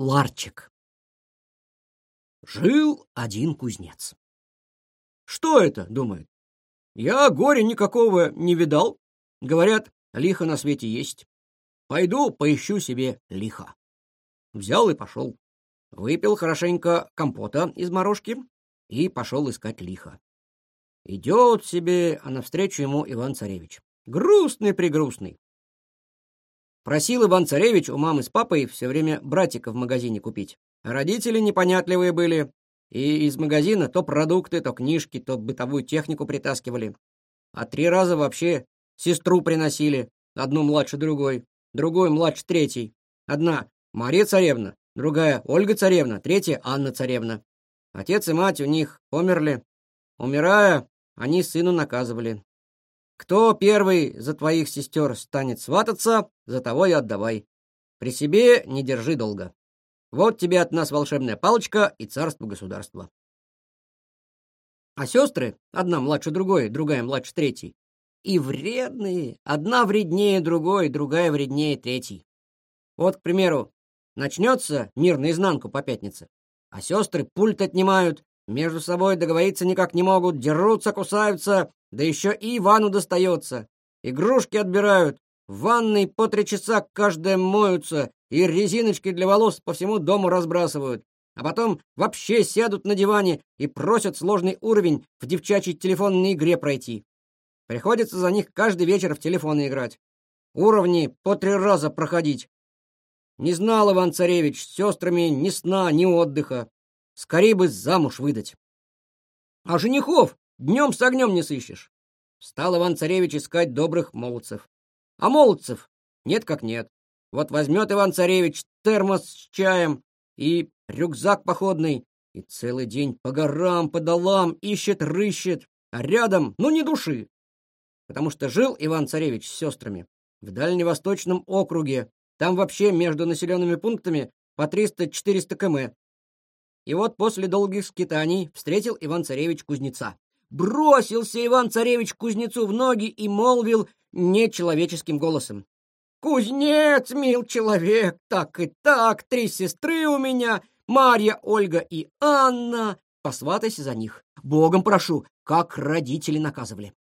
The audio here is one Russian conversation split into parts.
Ларчик. Жил один кузнец. Что это, думает? Я горя никакого не видал. Говорят, лихо на свете есть. Пойду поищу себе лиха. Взял и пошел. Выпил хорошенько компота из морожки и пошел искать лиха. Идет себе, а навстречу ему Иван-царевич. Грустный-прегрустный. Просил Иван-царевич у мамы с папой все время братика в магазине купить. Родители непонятливые были, и из магазина то продукты, то книжки, то бытовую технику притаскивали. А три раза вообще сестру приносили, одну младше другой, другую младше третьей. Одна Мария царевна, другая Ольга царевна, третья Анна царевна. Отец и мать у них померли. Умирая, они сыну наказывали. Кто первый за твоих сестер станет свататься, за того и отдавай. При себе не держи долго. Вот тебе от нас волшебная палочка и царство-государство. А сестры, одна младше другой, другая младше третьей, и вредные, одна вреднее другой, другая вреднее третьей. Вот, к примеру, начнется мир наизнанку по пятнице, а сестры пульт отнимают, между собой договориться никак не могут, дерутся, кусаются, да еще и Ивану достается. Игрушки отбирают, в ванной по три часа каждая моются, и резиночки для волос по всему дому разбрасывают. А потом вообще сядут на диване и просят сложный уровень в девчачьей телефонной игре пройти. Приходится за них каждый вечер в телефоны играть. Уровни по три раза проходить. Не знал Иван-Царевич с сестрами ни сна, ни отдыха. Скорей бы замуж выдать. А женихов днем с огнем не сыщешь. Стал Иван-Царевич искать добрых молодцев. А молодцев нет как нет. Вот возьмет Иван-Царевич термос с чаем и рюкзак походный, и целый день по горам, по долам ищет, рыщет, а рядом, ну, не души. Потому что жил Иван-Царевич с сестрами в дальневосточном округе. Там вообще между населенными пунктами по 300-400 км. И вот после долгих скитаний встретил Иван-царевич кузнеца. Бросился Иван-царевич кузнецу в ноги и молвил нечеловеческим голосом. «Кузнец, мил человек, так и так, три сестры у меня, Марья, Ольга и Анна. Посватайся за них. Богом прошу, как родители наказывали.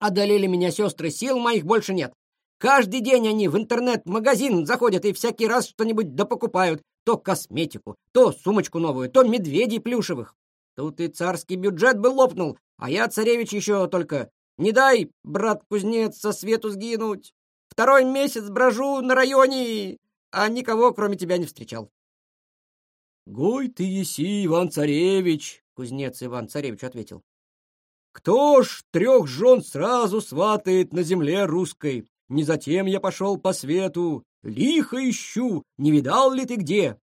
Одолели меня сестры, сил моих больше нет. Каждый день они в интернет-магазин заходят и всякий раз что-нибудь допокупают. То косметику, то сумочку новую, то медведей плюшевых. Тут и царский бюджет бы лопнул, а я, царевич, еще только... Не дай, брат-кузнец, со свету сгинуть. Второй месяц брожу на районе, а никого, кроме тебя, не встречал. «Гой ты еси, Иван-царевич!» — кузнец Иван-царевич ответил. «Кто ж трех жен сразу сватает на земле русской? Не затем я пошел по свету, лихо ищу, не видал ли ты где?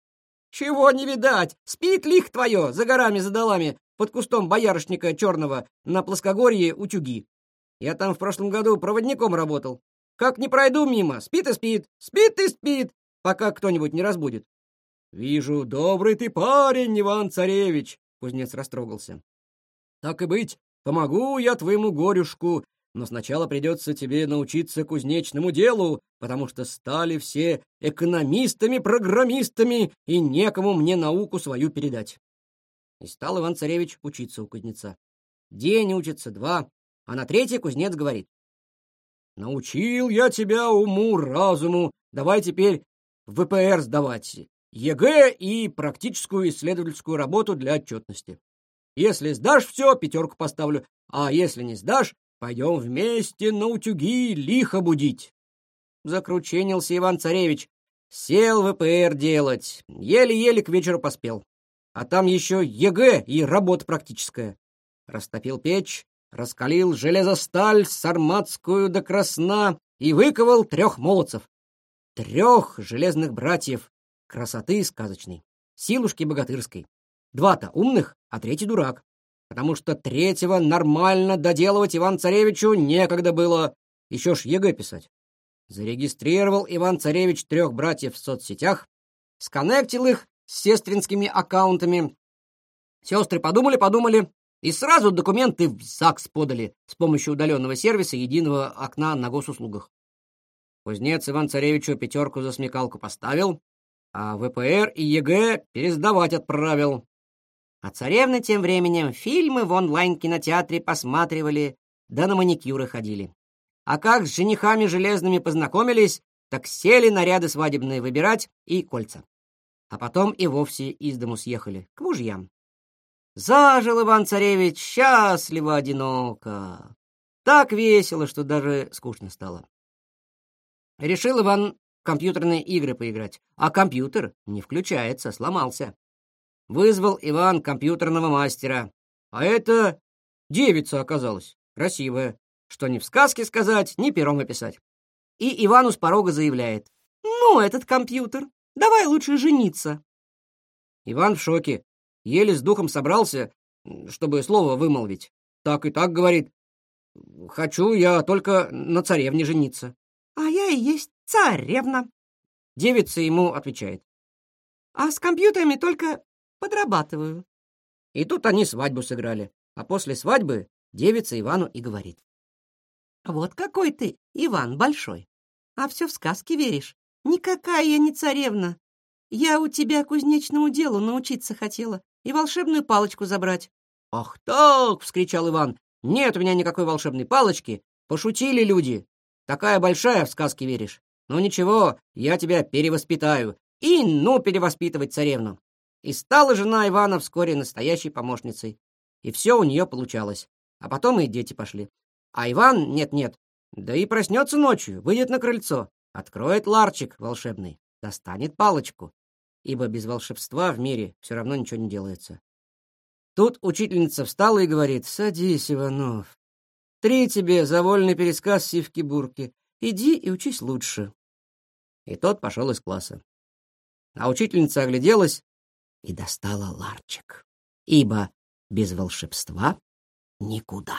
Чего не видать? Спит лих твое за горами, за долами, под кустом боярышника черного на плоскогорье утюги. Я там в прошлом году проводником работал. Как не пройду мимо, спит и спит, спит и спит, пока кто-нибудь не разбудит. Вижу, добрый ты парень, Иван-царевич, кузнец растрогался. Так и быть, помогу я твоему горюшку, но сначала придется тебе научиться кузнечному делу, потому что стали все экономистами, программистами, и некому мне науку свою передать. И стал Иван-царевич учиться у кузнеца. День учится, два, а на третий кузнец говорит. «Научил я тебя уму-разуму, давай теперь ВПР сдавать, ЕГЭ и практическую исследовательскую работу для отчетности. Если сдашь все, пятерку поставлю, а если не сдашь, Пойдем вместе на утюги лихо будить. Закручинился Иван-царевич. Сел ВПР делать. Еле-еле к вечеру поспел. А там еще ЕГЭ и работа практическая. Растопил печь, раскалил железосталь сарматскую до красна и выковал трех молодцев. Трех железных братьев. Красоты сказочной. Силушки богатырской. Два-то умных, а третий дурак потому что третьего нормально доделывать Иван-Царевичу некогда было. Еще ж ЕГЭ писать. Зарегистрировал Иван-Царевич трех братьев в соцсетях, сконнектил их с сестринскими аккаунтами. Сестры подумали-подумали и сразу документы в ЗАГС подали с помощью удаленного сервиса единого окна на госуслугах. Кузнец Иван-Царевичу пятерку за смекалку поставил, а ВПР и ЕГЭ пересдавать отправил. А царевны тем временем фильмы в онлайн-кинотеатре посматривали, да на маникюры ходили. А как с женихами железными познакомились, так сели наряды свадебные выбирать и кольца. А потом и вовсе из дому съехали, к мужьям. Зажил Иван-царевич счастливо одиноко. Так весело, что даже скучно стало. Решил Иван компьютерные игры поиграть, а компьютер не включается, сломался. Вызвал Иван компьютерного мастера, а это девица оказалась, красивая, что ни в сказке сказать, ни пером описать. И Ивану с порога заявляет, «Ну, этот компьютер, давай лучше жениться». Иван в шоке, еле с духом собрался, чтобы слово вымолвить. Так и так говорит, «Хочу я только на царевне жениться». «А я и есть царевна». Девица ему отвечает. «А с компьютерами только подрабатываю». И тут они свадьбу сыграли. А после свадьбы девица Ивану и говорит. «Вот какой ты, Иван Большой. А все в сказки веришь. Никакая я не царевна. Я у тебя кузнечному делу научиться хотела и волшебную палочку забрать». «Ах так!» — вскричал Иван. «Нет у меня никакой волшебной палочки. Пошутили люди. Такая большая в сказки веришь. Ну ничего, я тебя перевоспитаю. И ну перевоспитывать царевну. И стала жена Ивана вскоре настоящей помощницей. И все у нее получалось. А потом и дети пошли. А Иван, нет-нет, да и проснется ночью, выйдет на крыльцо, откроет ларчик волшебный, достанет палочку, ибо без волшебства в мире все равно ничего не делается. Тут учительница встала и говорит, «Садись, Иванов, Три тебе за вольный пересказ сивки-бурки. Иди и учись лучше. И тот пошел из класса. А учительница огляделась и достала ларчик, ибо без волшебства никуда.